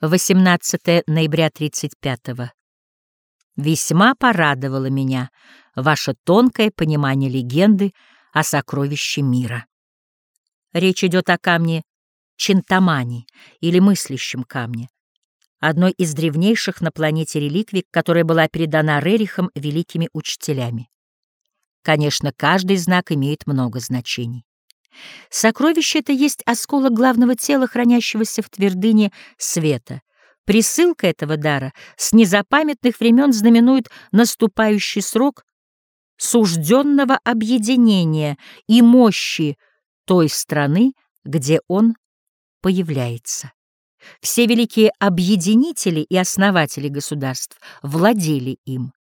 18 ноября 35 -го. Весьма порадовало меня ваше тонкое понимание легенды о сокровище мира. Речь идет о камне Чинтамани или мыслящем камне, одной из древнейших на планете реликвий, которая была передана Рерихом великими учителями. Конечно, каждый знак имеет много значений. Сокровище — это есть осколок главного тела, хранящегося в твердыне света. Присылка этого дара с незапамятных времен знаменует наступающий срок сужденного объединения и мощи той страны, где он появляется. Все великие объединители и основатели государств владели им.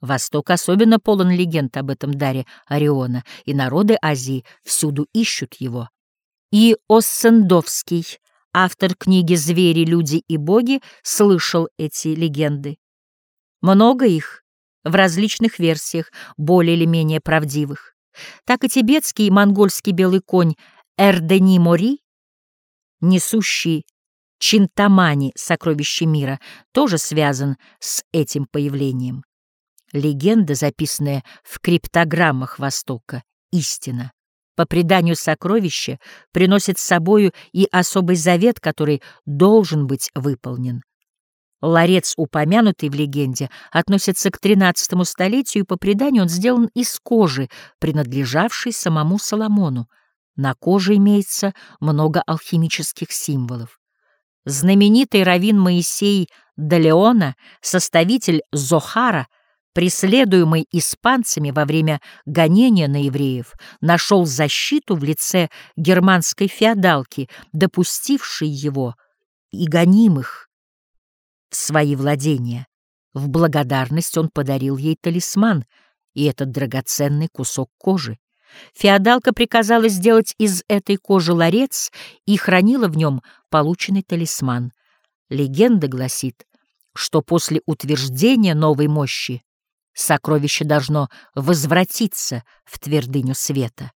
Восток особенно полон легенд об этом даре Ориона, и народы Азии всюду ищут его. И Оссендовский, автор книги «Звери, люди и боги», слышал эти легенды. Много их в различных версиях, более или менее правдивых. Так и тибетский и монгольский белый конь Эрдени Мори, несущий Чинтамани, сокровище мира, тоже связан с этим появлением. Легенда, записанная в криптограммах Востока, истина. По преданию сокровища приносит с собою и особый завет, который должен быть выполнен. Ларец, упомянутый в легенде, относится к XIII столетию, и по преданию он сделан из кожи, принадлежавшей самому Соломону. На коже имеется много алхимических символов. Знаменитый раввин Моисей Далеона, составитель Зохара — преследуемый испанцами во время гонения на евреев, нашел защиту в лице германской феодалки, допустившей его и гонимых в свои владения. В благодарность он подарил ей талисман и этот драгоценный кусок кожи. Феодалка приказала сделать из этой кожи ларец и хранила в нем полученный талисман. Легенда гласит, что после утверждения новой мощи Сокровище должно возвратиться в твердыню света.